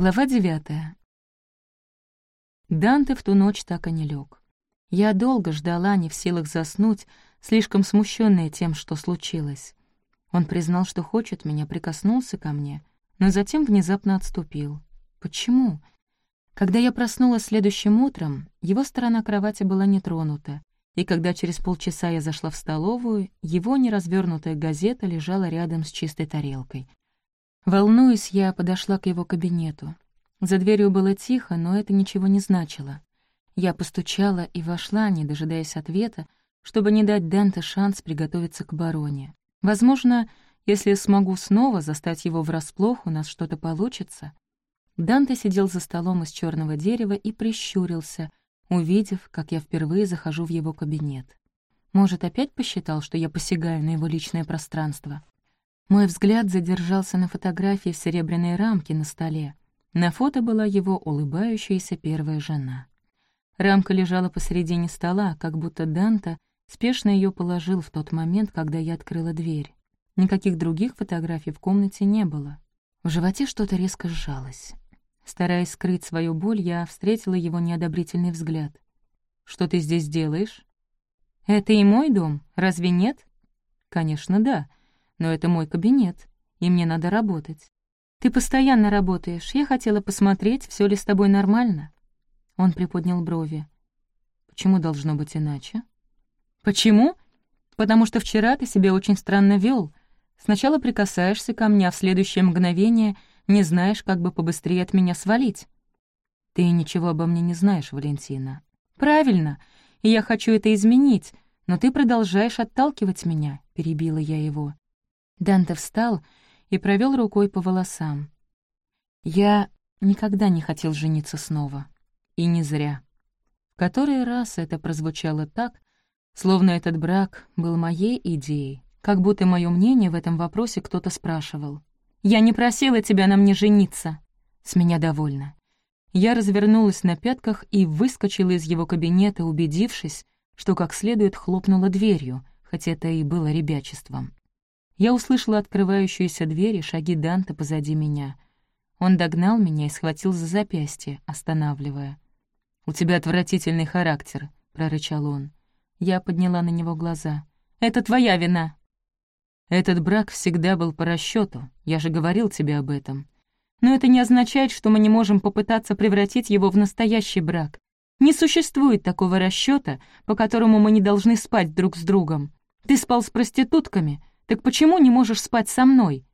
Глава девятая. Данте в ту ночь так и не лег. Я долго ждала, не в силах заснуть, слишком смущенная тем, что случилось. Он признал, что хочет меня, прикоснулся ко мне, но затем внезапно отступил. Почему? Когда я проснулась следующим утром, его сторона кровати была не тронута, и когда через полчаса я зашла в столовую, его неразвернутая газета лежала рядом с чистой тарелкой. Волнуясь, я подошла к его кабинету. За дверью было тихо, но это ничего не значило. Я постучала и вошла, не дожидаясь ответа, чтобы не дать Данте шанс приготовиться к бароне. Возможно, если смогу снова застать его врасплох, у нас что-то получится. Данте сидел за столом из черного дерева и прищурился, увидев, как я впервые захожу в его кабинет. Может, опять посчитал, что я посягаю на его личное пространство? Мой взгляд задержался на фотографии в серебряной рамке на столе. На фото была его улыбающаяся первая жена. Рамка лежала посередине стола, как будто Данта спешно ее положил в тот момент, когда я открыла дверь. Никаких других фотографий в комнате не было. В животе что-то резко сжалось. Стараясь скрыть свою боль, я встретила его неодобрительный взгляд. «Что ты здесь делаешь?» «Это и мой дом, разве нет?» «Конечно, да но это мой кабинет, и мне надо работать. Ты постоянно работаешь, я хотела посмотреть, все ли с тобой нормально». Он приподнял брови. «Почему должно быть иначе?» «Почему? Потому что вчера ты себя очень странно вел. Сначала прикасаешься ко мне, а в следующее мгновение не знаешь, как бы побыстрее от меня свалить». «Ты ничего обо мне не знаешь, Валентина». «Правильно, и я хочу это изменить, но ты продолжаешь отталкивать меня», — перебила я его. Данте встал и провел рукой по волосам. «Я никогда не хотел жениться снова. И не зря. В который раз это прозвучало так, словно этот брак был моей идеей, как будто мое мнение в этом вопросе кто-то спрашивал. «Я не просила тебя на мне жениться!» С меня довольно. Я развернулась на пятках и выскочила из его кабинета, убедившись, что как следует хлопнула дверью, хотя это и было ребячеством. Я услышала открывающуюся дверь и шаги Данта позади меня. Он догнал меня и схватил за запястье, останавливая. «У тебя отвратительный характер», — прорычал он. Я подняла на него глаза. «Это твоя вина!» «Этот брак всегда был по расчету. я же говорил тебе об этом. Но это не означает, что мы не можем попытаться превратить его в настоящий брак. Не существует такого расчета, по которому мы не должны спать друг с другом. Ты спал с проститутками, так почему не можешь спать со мной?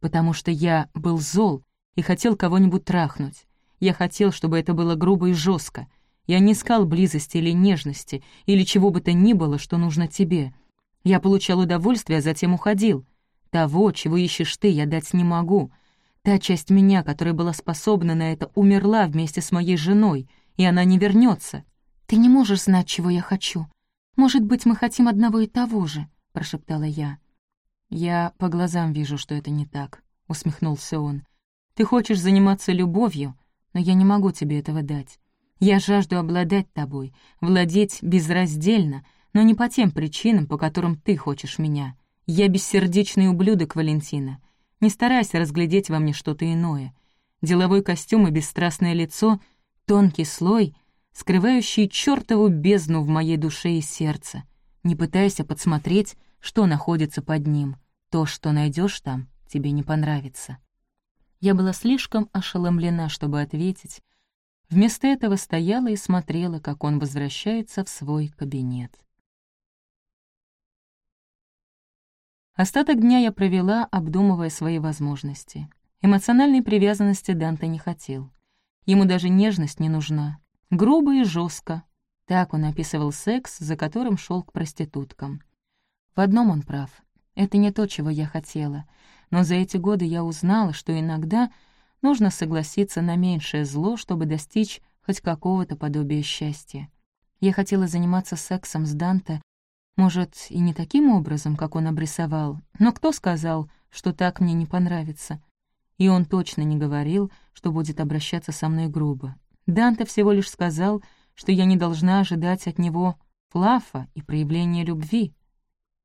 Потому что я был зол и хотел кого-нибудь трахнуть. Я хотел, чтобы это было грубо и жестко. Я не искал близости или нежности, или чего бы то ни было, что нужно тебе. Я получал удовольствие, а затем уходил. Того, чего ищешь ты, я дать не могу. Та часть меня, которая была способна на это, умерла вместе с моей женой, и она не вернется. «Ты не можешь знать, чего я хочу. Может быть, мы хотим одного и того же», — прошептала я. «Я по глазам вижу, что это не так», — усмехнулся он. «Ты хочешь заниматься любовью, но я не могу тебе этого дать. Я жажду обладать тобой, владеть безраздельно, но не по тем причинам, по которым ты хочешь меня. Я бессердечный ублюдок, Валентина. Не старайся разглядеть во мне что-то иное. Деловой костюм и бесстрастное лицо — тонкий слой, скрывающий чертову бездну в моей душе и сердце. Не пытайся подсмотреть, что находится под ним. То, что найдешь там, тебе не понравится. Я была слишком ошеломлена, чтобы ответить. Вместо этого стояла и смотрела, как он возвращается в свой кабинет. Остаток дня я провела, обдумывая свои возможности. Эмоциональной привязанности Данте не хотел. Ему даже нежность не нужна. Грубо и жестко. Так он описывал секс, за которым шел к проституткам. В одном он прав. Это не то, чего я хотела, но за эти годы я узнала, что иногда нужно согласиться на меньшее зло, чтобы достичь хоть какого-то подобия счастья. Я хотела заниматься сексом с Данте, может, и не таким образом, как он обрисовал, но кто сказал, что так мне не понравится? И он точно не говорил, что будет обращаться со мной грубо. Данте всего лишь сказал, что я не должна ожидать от него флафа и проявления любви.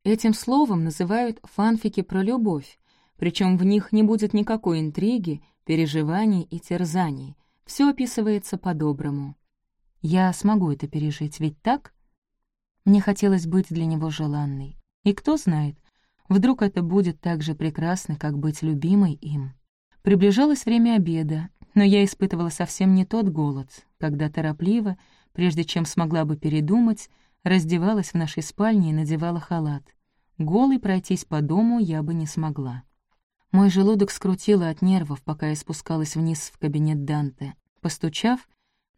Этим словом называют фанфики про любовь, причем в них не будет никакой интриги, переживаний и терзаний. Все описывается по-доброму. Я смогу это пережить, ведь так? Мне хотелось быть для него желанной. И кто знает, вдруг это будет так же прекрасно, как быть любимой им. Приближалось время обеда, но я испытывала совсем не тот голод, когда торопливо, прежде чем смогла бы передумать, раздевалась в нашей спальне и надевала халат. Голой пройтись по дому я бы не смогла. Мой желудок скрутило от нервов, пока я спускалась вниз в кабинет Данте. Постучав,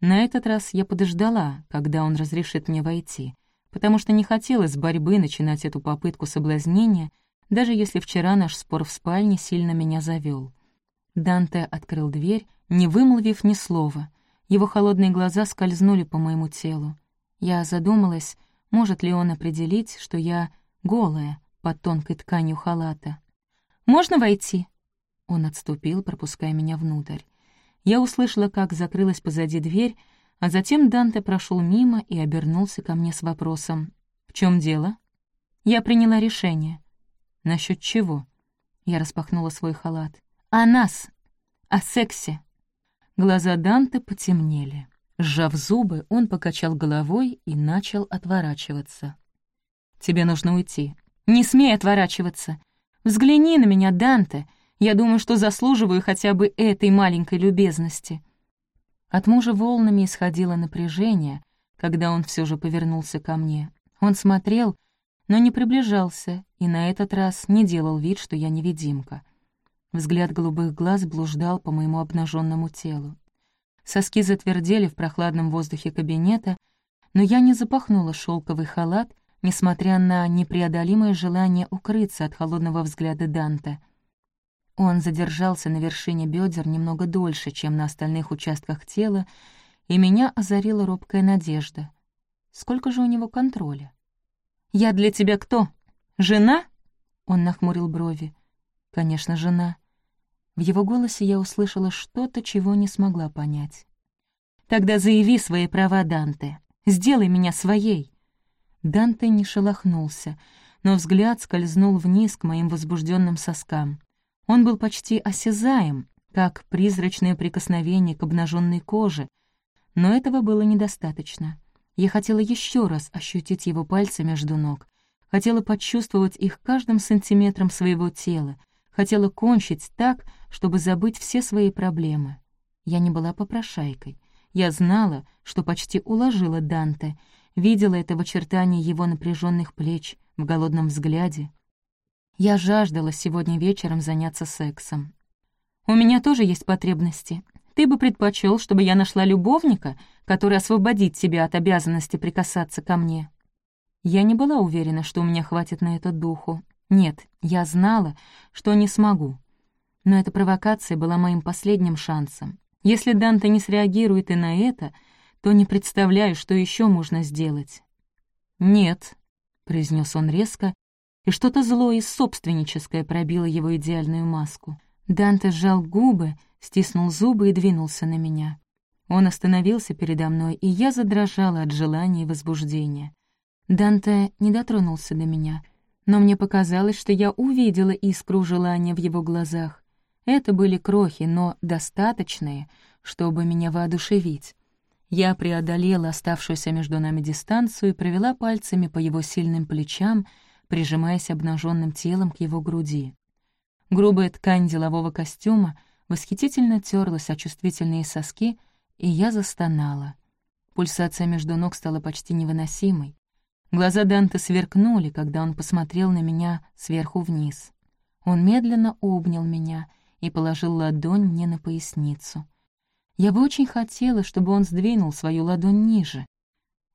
на этот раз я подождала, когда он разрешит мне войти, потому что не хотелось борьбы начинать эту попытку соблазнения, даже если вчера наш спор в спальне сильно меня завёл. Данте открыл дверь, не вымолвив ни слова. Его холодные глаза скользнули по моему телу. Я задумалась, может ли он определить, что я голая под тонкой тканью халата. «Можно войти?» Он отступил, пропуская меня внутрь. Я услышала, как закрылась позади дверь, а затем Данте прошел мимо и обернулся ко мне с вопросом. «В чем дело?» Я приняла решение. «Насчет чего?» Я распахнула свой халат. «О нас! О сексе!» Глаза Данте потемнели. Сжав зубы, он покачал головой и начал отворачиваться. «Тебе нужно уйти. Не смей отворачиваться. Взгляни на меня, Данте. Я думаю, что заслуживаю хотя бы этой маленькой любезности». От мужа волнами исходило напряжение, когда он все же повернулся ко мне. Он смотрел, но не приближался, и на этот раз не делал вид, что я невидимка. Взгляд голубых глаз блуждал по моему обнаженному телу. Соски затвердели в прохладном воздухе кабинета, но я не запахнула шелковый халат несмотря на непреодолимое желание укрыться от холодного взгляда Данте. Он задержался на вершине бедер немного дольше, чем на остальных участках тела, и меня озарила робкая надежда. Сколько же у него контроля? «Я для тебя кто? Жена?» Он нахмурил брови. «Конечно, жена». В его голосе я услышала что-то, чего не смогла понять. «Тогда заяви свои права, Данте. Сделай меня своей. Данте не шелохнулся, но взгляд скользнул вниз к моим возбужденным соскам. Он был почти осязаем, как призрачное прикосновение к обнаженной коже, но этого было недостаточно. Я хотела еще раз ощутить его пальцы между ног, хотела почувствовать их каждым сантиметром своего тела, хотела кончить так, чтобы забыть все свои проблемы. Я не была попрошайкой. Я знала, что почти уложила Данте, видела это в очертании его напряженных плеч, в голодном взгляде. Я жаждала сегодня вечером заняться сексом. «У меня тоже есть потребности. Ты бы предпочел, чтобы я нашла любовника, который освободит тебя от обязанности прикасаться ко мне?» Я не была уверена, что у меня хватит на это духу. Нет, я знала, что не смогу. Но эта провокация была моим последним шансом. Если Данте не среагирует и на это — то не представляю, что еще можно сделать». «Нет», — произнес он резко, и что-то злое и собственническое пробило его идеальную маску. Данте сжал губы, стиснул зубы и двинулся на меня. Он остановился передо мной, и я задрожала от желания и возбуждения. Данте не дотронулся до меня, но мне показалось, что я увидела искру желания в его глазах. Это были крохи, но достаточные, чтобы меня воодушевить. Я преодолела оставшуюся между нами дистанцию и провела пальцами по его сильным плечам, прижимаясь обнаженным телом к его груди. Грубая ткань делового костюма восхитительно терлась о чувствительные соски, и я застонала. Пульсация между ног стала почти невыносимой. Глаза Данте сверкнули, когда он посмотрел на меня сверху вниз. Он медленно обнял меня и положил ладонь мне на поясницу — я бы очень хотела, чтобы он сдвинул свою ладонь ниже.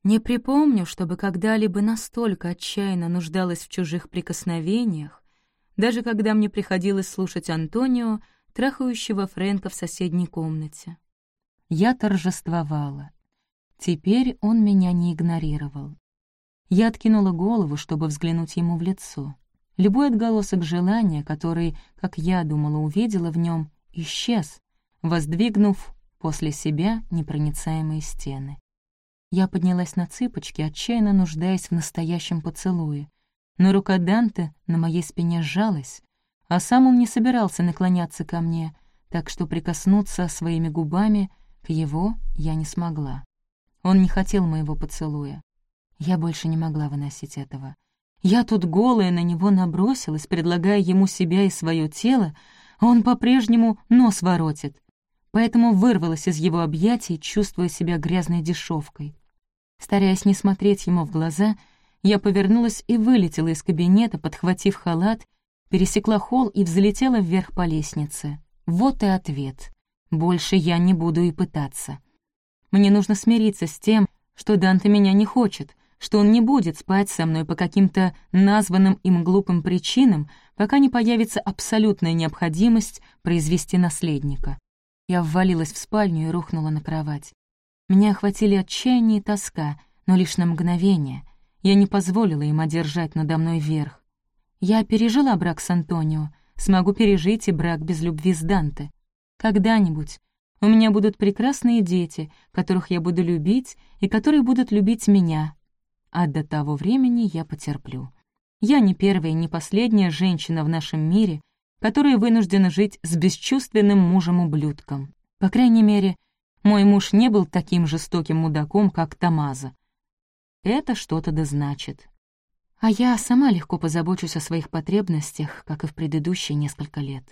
Не припомню, чтобы когда-либо настолько отчаянно нуждалась в чужих прикосновениях, даже когда мне приходилось слушать Антонио, трахающего Фрэнка в соседней комнате. Я торжествовала. Теперь он меня не игнорировал. Я откинула голову, чтобы взглянуть ему в лицо. Любой отголосок желания, который, как я думала, увидела в нем, исчез, воздвигнув после себя непроницаемые стены. Я поднялась на цыпочки, отчаянно нуждаясь в настоящем поцелуе, но рука Данте на моей спине сжалась, а сам он не собирался наклоняться ко мне, так что прикоснуться своими губами к его я не смогла. Он не хотел моего поцелуя. Я больше не могла выносить этого. Я тут голая на него набросилась, предлагая ему себя и свое тело, а он по-прежнему нос воротит. Поэтому вырвалась из его объятий, чувствуя себя грязной дешевкой. Стараясь не смотреть ему в глаза, я повернулась и вылетела из кабинета, подхватив халат, пересекла холл и взлетела вверх по лестнице. Вот и ответ. Больше я не буду и пытаться. Мне нужно смириться с тем, что Данте меня не хочет, что он не будет спать со мной по каким-то названным им глупым причинам, пока не появится абсолютная необходимость произвести наследника. Я ввалилась в спальню и рухнула на кровать. Меня охватили отчаяние и тоска, но лишь на мгновение. Я не позволила им одержать надо мной верх. Я пережила брак с Антонио, смогу пережить и брак без любви с Данте. Когда-нибудь у меня будут прекрасные дети, которых я буду любить и которые будут любить меня, а до того времени я потерплю. Я не первая и не последняя женщина в нашем мире, которая вынуждена жить с бесчувственным мужем-ублюдком. По крайней мере, мой муж не был таким жестоким мудаком, как Тамаза. Это что-то да значит. А я сама легко позабочусь о своих потребностях, как и в предыдущие несколько лет.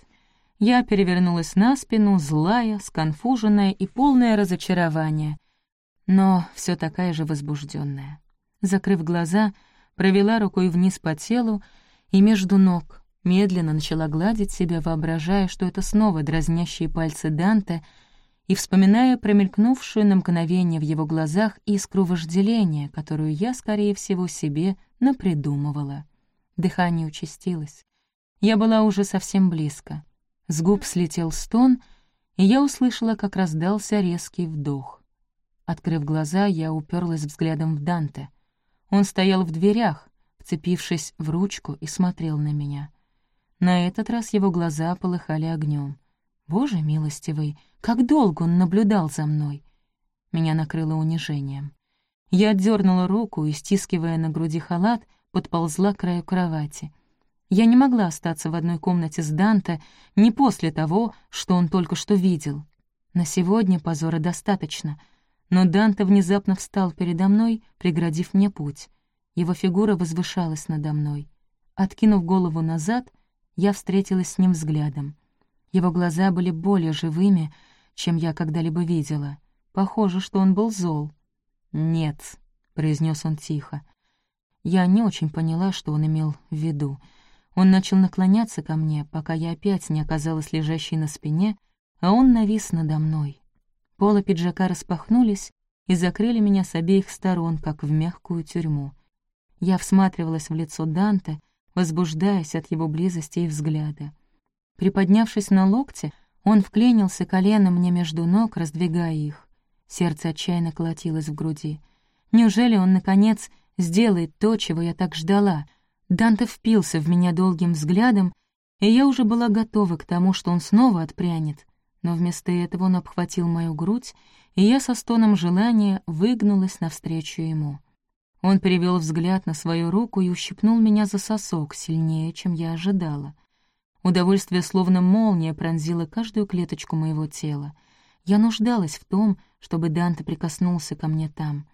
Я перевернулась на спину, злая, сконфуженная и полная разочарования, но все такая же возбужденная закрыв глаза, провела рукой вниз по телу и между ног, медленно начала гладить себя, воображая, что это снова дразнящие пальцы Данте, и вспоминая промелькнувшую на мгновение в его глазах искру вожделения, которую я, скорее всего, себе напридумывала. Дыхание участилось. Я была уже совсем близко. С губ слетел стон, и я услышала, как раздался резкий вдох. Открыв глаза, я уперлась взглядом в Данте. Он стоял в дверях, вцепившись в ручку, и смотрел на меня. На этот раз его глаза полыхали огнем. Боже милостивый, как долго он наблюдал за мной. Меня накрыло унижением. Я отдернула руку и, стискивая на груди халат, подползла к краю кровати. Я не могла остаться в одной комнате с Данте не после того, что он только что видел. На сегодня позора достаточно — но Данте внезапно встал передо мной, преградив мне путь. Его фигура возвышалась надо мной. Откинув голову назад, я встретилась с ним взглядом. Его глаза были более живыми, чем я когда-либо видела. Похоже, что он был зол. «Нет», — произнес он тихо. Я не очень поняла, что он имел в виду. Он начал наклоняться ко мне, пока я опять не оказалась лежащей на спине, а он навис надо мной. Полы пиджака распахнулись и закрыли меня с обеих сторон, как в мягкую тюрьму. Я всматривалась в лицо Данте, возбуждаясь от его близости и взгляда. Приподнявшись на локте, он вклинился коленом мне между ног, раздвигая их. Сердце отчаянно колотилось в груди. Неужели он, наконец, сделает то, чего я так ждала? Данте впился в меня долгим взглядом, и я уже была готова к тому, что он снова отпрянет но вместо этого он обхватил мою грудь, и я со стоном желания выгнулась навстречу ему. Он перевел взгляд на свою руку и ущипнул меня за сосок сильнее, чем я ожидала. Удовольствие словно молния пронзило каждую клеточку моего тела. Я нуждалась в том, чтобы Данте прикоснулся ко мне там.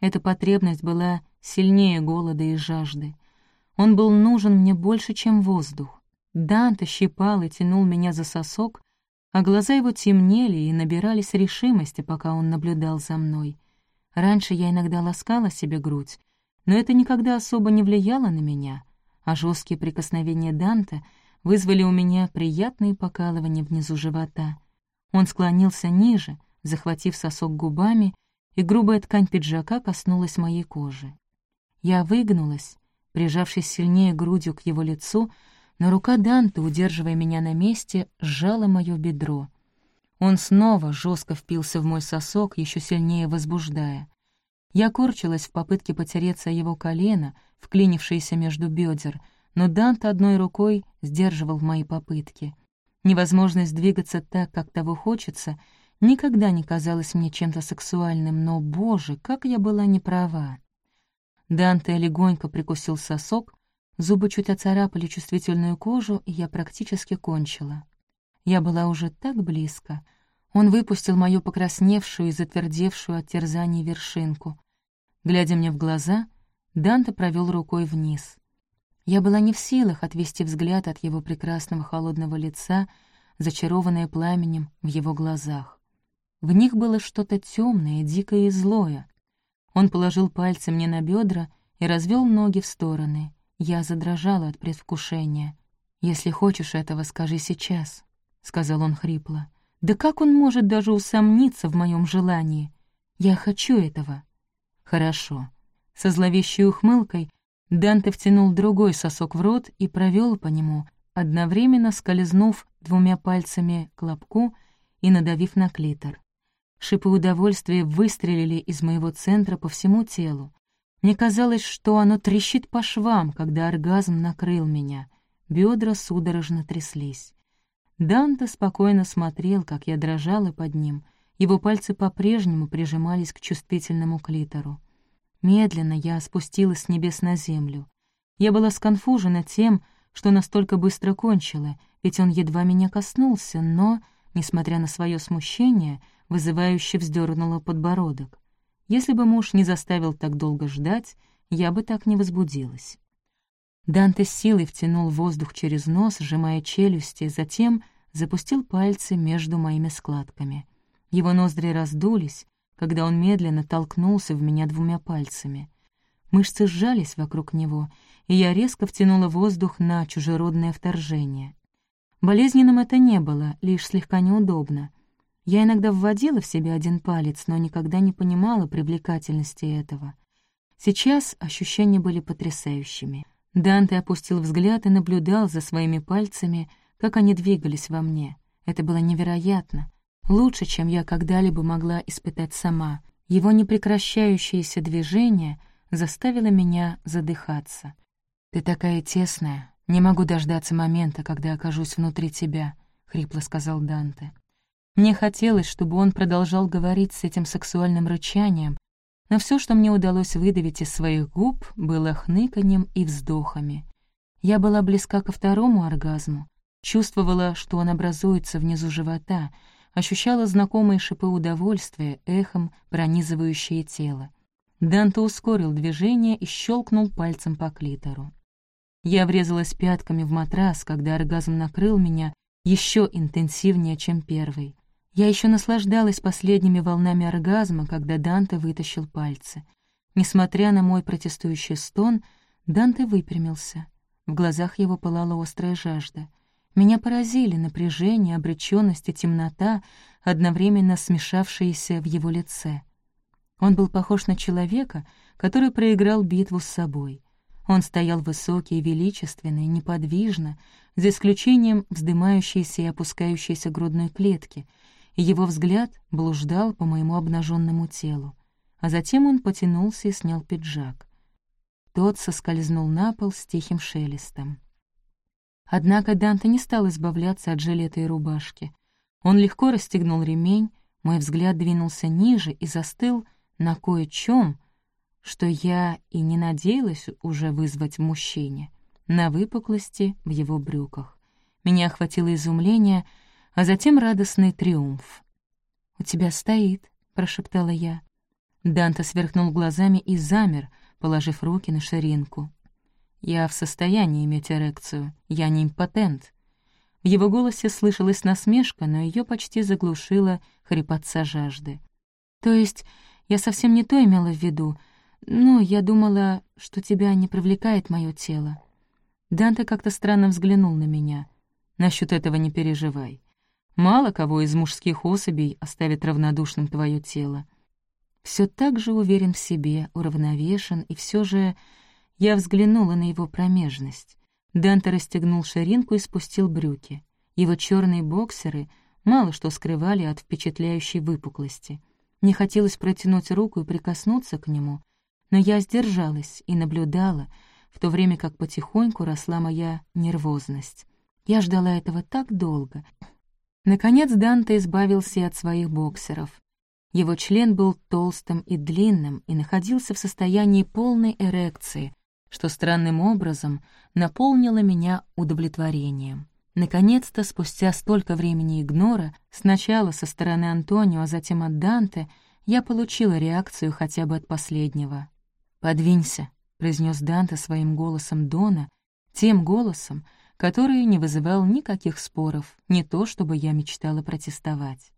Эта потребность была сильнее голода и жажды. Он был нужен мне больше, чем воздух. Данте щипал и тянул меня за сосок, а глаза его темнели и набирались решимости, пока он наблюдал за мной. Раньше я иногда ласкала себе грудь, но это никогда особо не влияло на меня, а жесткие прикосновения Данте вызвали у меня приятные покалывания внизу живота. Он склонился ниже, захватив сосок губами, и грубая ткань пиджака коснулась моей кожи. Я выгнулась, прижавшись сильнее грудью к его лицу, но рука Данте, удерживая меня на месте, сжала моё бедро. Он снова жестко впился в мой сосок, еще сильнее возбуждая. Я корчилась в попытке потереться его колено, вклинившееся между бедер, но Данте одной рукой сдерживал мои попытки. Невозможность двигаться так, как того хочется, никогда не казалась мне чем-то сексуальным, но, боже, как я была неправа. Данте легонько прикусил сосок, Зубы чуть оцарапали чувствительную кожу, и я практически кончила. Я была уже так близко. Он выпустил мою покрасневшую и затвердевшую от терзаний вершинку. Глядя мне в глаза, Данте провел рукой вниз. Я была не в силах отвести взгляд от его прекрасного холодного лица, зачарованное пламенем в его глазах. В них было что-то темное, дикое и злое. Он положил пальцы мне на бедра и развел ноги в стороны. Я задрожала от предвкушения. «Если хочешь этого, скажи сейчас», — сказал он хрипло. «Да как он может даже усомниться в моем желании? Я хочу этого». «Хорошо». Со зловещей ухмылкой Данте втянул другой сосок в рот и провел по нему, одновременно скользнув двумя пальцами к лобку и надавив на клитор. Шипы удовольствия выстрелили из моего центра по всему телу. Мне казалось, что оно трещит по швам, когда оргазм накрыл меня. Бедра судорожно тряслись. Данте спокойно смотрел, как я дрожала под ним. Его пальцы по-прежнему прижимались к чувствительному клитору. Медленно я спустилась с небес на землю. Я была сконфужена тем, что настолько быстро кончила, ведь он едва меня коснулся, но, несмотря на свое смущение, вызывающе вздернула подбородок. Если бы муж не заставил так долго ждать, я бы так не возбудилась. Данте силой втянул воздух через нос, сжимая челюсти, затем запустил пальцы между моими складками. Его ноздри раздулись, когда он медленно толкнулся в меня двумя пальцами. Мышцы сжались вокруг него, и я резко втянула воздух на чужеродное вторжение. Болезненным это не было, лишь слегка неудобно. Я иногда вводила в себя один палец, но никогда не понимала привлекательности этого. Сейчас ощущения были потрясающими. Данте опустил взгляд и наблюдал за своими пальцами, как они двигались во мне. Это было невероятно. Лучше, чем я когда-либо могла испытать сама. Его непрекращающееся движение заставило меня задыхаться. «Ты такая тесная. Не могу дождаться момента, когда окажусь внутри тебя», — хрипло сказал Данте. Мне хотелось, чтобы он продолжал говорить с этим сексуальным рычанием, но все, что мне удалось выдавить из своих губ, было хныканьем и вздохами. Я была близка ко второму оргазму, чувствовала, что он образуется внизу живота, ощущала знакомые шипы удовольствия, эхом пронизывающие тело. Данте ускорил движение и щелкнул пальцем по клитору. Я врезалась пятками в матрас, когда оргазм накрыл меня еще интенсивнее, чем первый. Я еще наслаждалась последними волнами оргазма, когда Данте вытащил пальцы. Несмотря на мой протестующий стон, Данте выпрямился. В глазах его пылала острая жажда. Меня поразили напряжение, обречённость и темнота, одновременно смешавшиеся в его лице. Он был похож на человека, который проиграл битву с собой. Он стоял высокий и величественный, неподвижно, за исключением вздымающейся и опускающейся грудной клетки — его взгляд блуждал по моему обнаженному телу. А затем он потянулся и снял пиджак. Тот соскользнул на пол с тихим шелестом. Однако Данте не стал избавляться от жилета и рубашки. Он легко расстегнул ремень, мой взгляд двинулся ниже и застыл на кое-чем, что я и не надеялась уже вызвать в мужчине, на выпуклости в его брюках. Меня охватило изумление — а затем радостный триумф. «У тебя стоит», — прошептала я. Данте сверкнул глазами и замер, положив руки на ширинку. «Я в состоянии иметь эрекцию, я не импотент». В его голосе слышалась насмешка, но ее почти заглушила хрипотца жажды. «То есть я совсем не то имела в виду, но я думала, что тебя не привлекает мое тело». Данте как-то странно взглянул на меня. «Насчёт этого не переживай. Мало кого из мужских особей оставит равнодушным твое тело. Все так же уверен в себе, уравновешен, и все же я взглянула на его промежность. Данте расстегнул ширинку и спустил брюки. Его черные боксеры мало что скрывали от впечатляющей выпуклости. Мне хотелось протянуть руку и прикоснуться к нему, но я сдержалась и наблюдала, в то время как потихоньку росла моя нервозность. Я ждала этого так долго, Наконец Данте избавился от своих боксеров. Его член был толстым и длинным и находился в состоянии полной эрекции, что странным образом наполнило меня удовлетворением. Наконец-то, спустя столько времени игнора, сначала со стороны Антонио, а затем от Данте, я получила реакцию хотя бы от последнего. «Подвинься», — произнес Данте своим голосом Дона, тем голосом, который не вызывал никаких споров, не то чтобы я мечтала протестовать.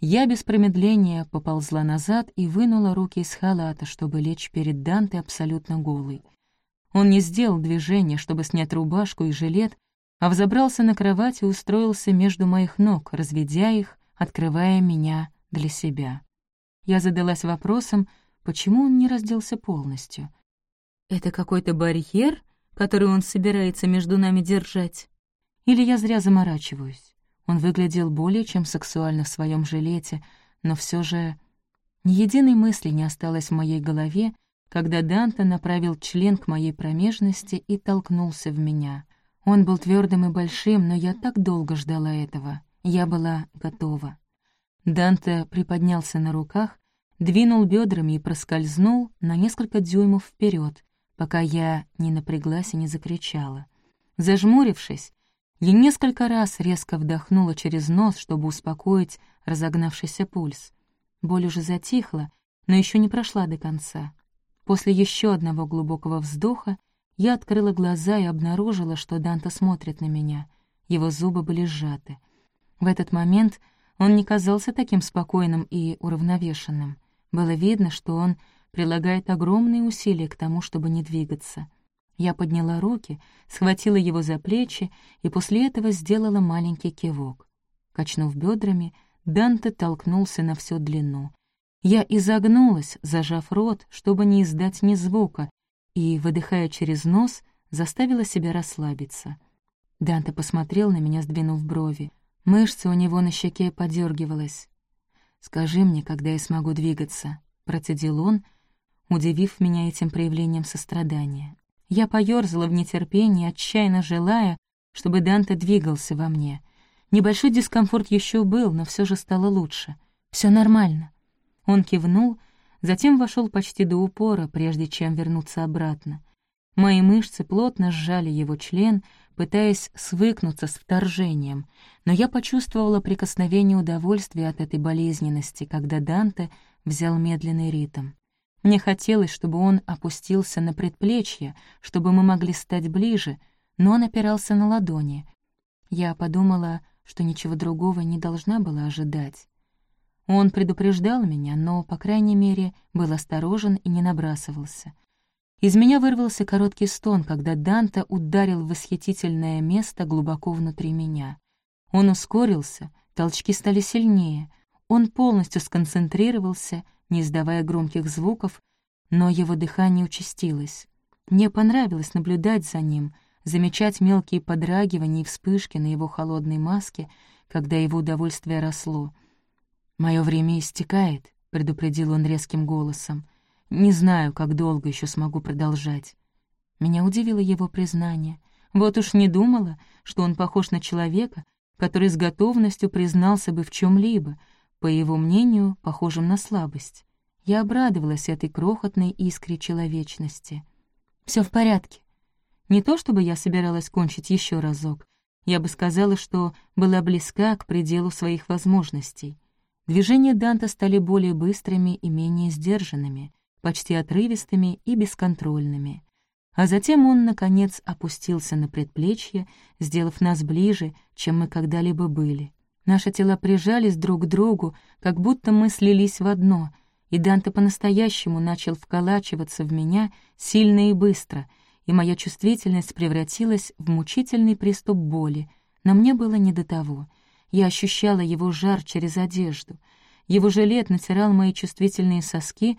Я без промедления поползла назад и вынула руки из халата, чтобы лечь перед Данте абсолютно голой. Он не сделал движения, чтобы снять рубашку и жилет, а взобрался на кровать и устроился между моих ног, разведя их, открывая меня для себя. Я задалась вопросом, почему он не разделся полностью. «Это какой-то барьер, который он собирается между нами держать? Или я зря заморачиваюсь?» Он выглядел более чем сексуально в своем жилете, но все же ни единой мысли не осталось в моей голове, когда Данте направил член к моей промежности и толкнулся в меня. Он был твердым и большим, но я так долго ждала этого. Я была готова. Данте приподнялся на руках, двинул бедрами и проскользнул на несколько дюймов вперед, пока я не напряглась и не закричала. Зажмурившись, я несколько раз резко вдохнула через нос, чтобы успокоить разогнавшийся пульс. Боль уже затихла, но еще не прошла до конца. После еще одного глубокого вздоха я открыла глаза и обнаружила, что Данта смотрит на меня. Его зубы были сжаты. В этот момент он не казался таким спокойным и уравновешенным. Было видно, что он прилагает огромные усилия к тому, чтобы не двигаться. Я подняла руки, схватила его за плечи и после этого сделала маленький кивок. Качнув бедрами, Данте толкнулся на всю длину. Я изогнулась, зажав рот, чтобы не издать ни звука, и, выдыхая через нос, заставила себя расслабиться. Данте посмотрел на меня, сдвинув брови. Мышца у него на щеке подергивалась. «Скажи мне, когда я смогу двигаться», — процедил он, удивив меня этим проявлением сострадания. Я поёрзала в нетерпении, отчаянно желая, чтобы Данте двигался во мне. Небольшой дискомфорт еще был, но все же стало лучше. Все нормально. Он кивнул, затем вошел почти до упора, прежде чем вернуться обратно. Мои мышцы плотно сжали его член, пытаясь свыкнуться с вторжением, но я почувствовала прикосновение удовольствия от этой болезненности, когда Данте взял медленный ритм. Мне хотелось, чтобы он опустился на предплечье, чтобы мы могли стать ближе, но он опирался на ладони. Я подумала, что ничего другого не должна была ожидать. Он предупреждал меня, но, по крайней мере, был осторожен и не набрасывался. Из меня вырвался короткий стон, когда Данта ударил в восхитительное место глубоко внутри меня. Он ускорился, толчки стали сильнее. Он полностью сконцентрировался — не издавая громких звуков, но его дыхание участилось. Мне понравилось наблюдать за ним, замечать мелкие подрагивания и вспышки на его холодной маске, когда его удовольствие росло. «Мое время истекает», — предупредил он резким голосом. «Не знаю, как долго еще смогу продолжать». Меня удивило его признание. Вот уж не думала, что он похож на человека, который с готовностью признался бы в чем либо по его мнению, похожим на слабость. Я обрадовалась этой крохотной искре человечности. Все в порядке. Не то чтобы я собиралась кончить еще разок. Я бы сказала, что была близка к пределу своих возможностей. Движения Данта стали более быстрыми и менее сдержанными, почти отрывистыми и бесконтрольными. А затем он, наконец, опустился на предплечье, сделав нас ближе, чем мы когда-либо были. Наши тела прижались друг к другу, как будто мы слились в одно, и Данте по-настоящему начал вколачиваться в меня сильно и быстро, и моя чувствительность превратилась в мучительный приступ боли, но мне было не до того. Я ощущала его жар через одежду. Его жилет натирал мои чувствительные соски,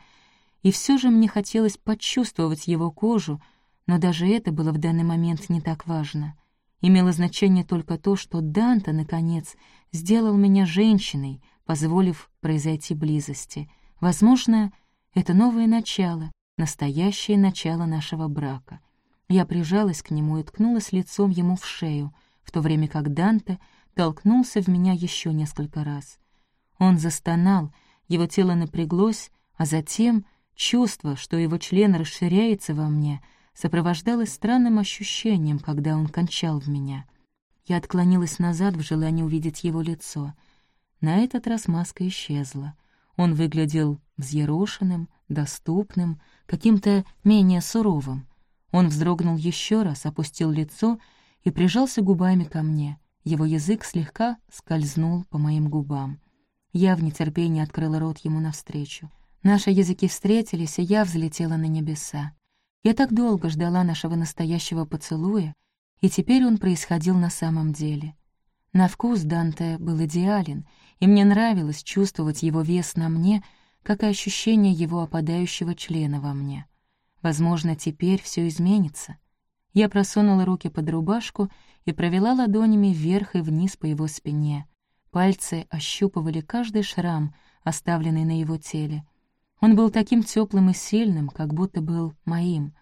и все же мне хотелось почувствовать его кожу, но даже это было в данный момент не так важно — Имело значение только то, что Данте, наконец, сделал меня женщиной, позволив произойти близости. Возможно, это новое начало, настоящее начало нашего брака. Я прижалась к нему и ткнулась лицом ему в шею, в то время как Данте толкнулся в меня еще несколько раз. Он застонал, его тело напряглось, а затем чувство, что его член расширяется во мне — сопровождалось странным ощущением, когда он кончал в меня. Я отклонилась назад в желании увидеть его лицо. На этот раз маска исчезла. Он выглядел взъерошенным, доступным, каким-то менее суровым. Он вздрогнул еще раз, опустил лицо и прижался губами ко мне. Его язык слегка скользнул по моим губам. Я в нетерпении открыла рот ему навстречу. Наши языки встретились, и я взлетела на небеса. Я так долго ждала нашего настоящего поцелуя, и теперь он происходил на самом деле. На вкус Данте был идеален, и мне нравилось чувствовать его вес на мне, как и ощущение его опадающего члена во мне. Возможно, теперь все изменится. Я просунула руки под рубашку и провела ладонями вверх и вниз по его спине. Пальцы ощупывали каждый шрам, оставленный на его теле. Он был таким теплым и сильным, как будто был моим.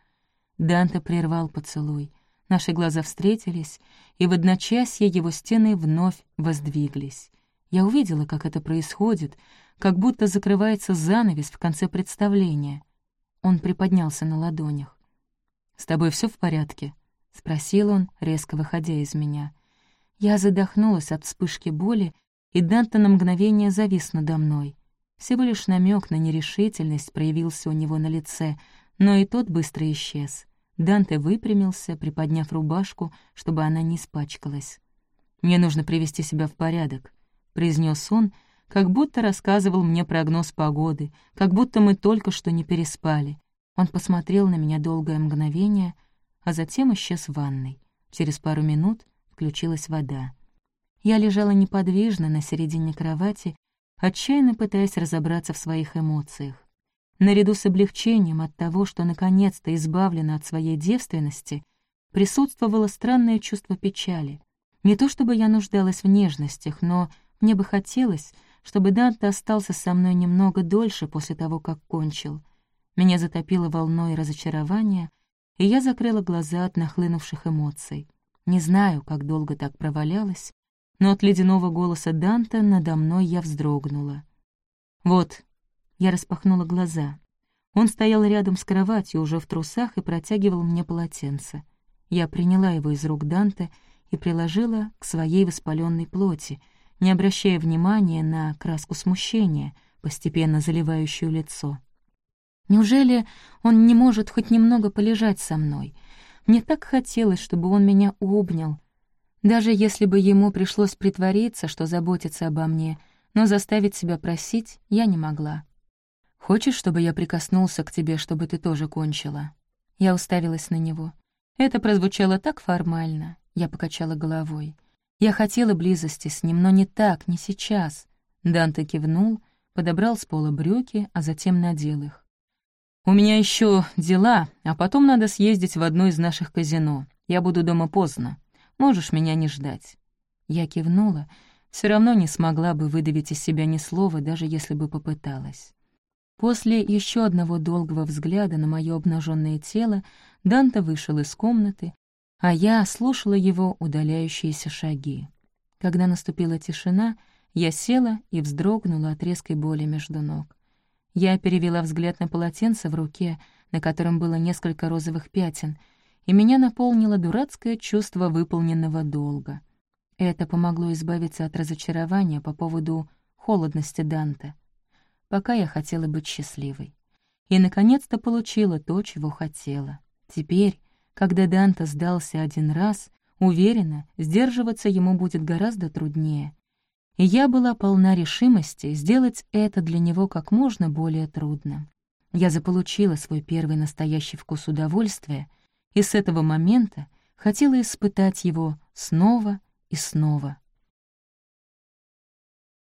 Данте прервал поцелуй. Наши глаза встретились, и в одночасье его стены вновь воздвиглись. Я увидела, как это происходит, как будто закрывается занавес в конце представления. Он приподнялся на ладонях. «С тобой все в порядке?» — спросил он, резко выходя из меня. Я задохнулась от вспышки боли, и Данте на мгновение завис надо мной. Всего лишь намек на нерешительность проявился у него на лице, но и тот быстро исчез. Данте выпрямился, приподняв рубашку, чтобы она не испачкалась. «Мне нужно привести себя в порядок», — произнес он, как будто рассказывал мне прогноз погоды, как будто мы только что не переспали. Он посмотрел на меня долгое мгновение, а затем исчез в ванной. Через пару минут включилась вода. Я лежала неподвижно на середине кровати, отчаянно пытаясь разобраться в своих эмоциях. Наряду с облегчением от того, что наконец-то избавлена от своей девственности, присутствовало странное чувство печали. Не то чтобы я нуждалась в нежностях, но мне бы хотелось, чтобы Данте остался со мной немного дольше после того, как кончил. Меня затопило волной разочарования, и я закрыла глаза от нахлынувших эмоций. Не знаю, как долго так провалялась, но от ледяного голоса Данта надо мной я вздрогнула. «Вот», — я распахнула глаза. Он стоял рядом с кроватью, уже в трусах, и протягивал мне полотенце. Я приняла его из рук Данте и приложила к своей воспаленной плоти, не обращая внимания на краску смущения, постепенно заливающую лицо. Неужели он не может хоть немного полежать со мной? Мне так хотелось, чтобы он меня обнял, даже если бы ему пришлось притвориться, что заботится обо мне, но заставить себя просить я не могла. «Хочешь, чтобы я прикоснулся к тебе, чтобы ты тоже кончила?» Я уставилась на него. Это прозвучало так формально. Я покачала головой. Я хотела близости с ним, но не так, не сейчас. Данте кивнул, подобрал с пола брюки, а затем надел их. «У меня еще дела, а потом надо съездить в одно из наших казино. Я буду дома поздно. Можешь меня не ждать». Я кивнула, все равно не смогла бы выдавить из себя ни слова, даже если бы попыталась. После еще одного долгого взгляда на мое обнаженное тело Данта вышел из комнаты, а я слушала его удаляющиеся шаги. Когда наступила тишина, я села и вздрогнула от резкой боли между ног. Я перевела взгляд на полотенце в руке, на котором было несколько розовых пятен — и меня наполнило дурацкое чувство выполненного долга. Это помогло избавиться от разочарования по поводу холодности Данте. Пока я хотела быть счастливой. И, наконец-то, получила то, чего хотела. Теперь, когда Данте сдался один раз, уверена, сдерживаться ему будет гораздо труднее. И я была полна решимости сделать это для него как можно более трудно. Я заполучила свой первый настоящий вкус удовольствия — и с этого момента хотела испытать его снова и снова.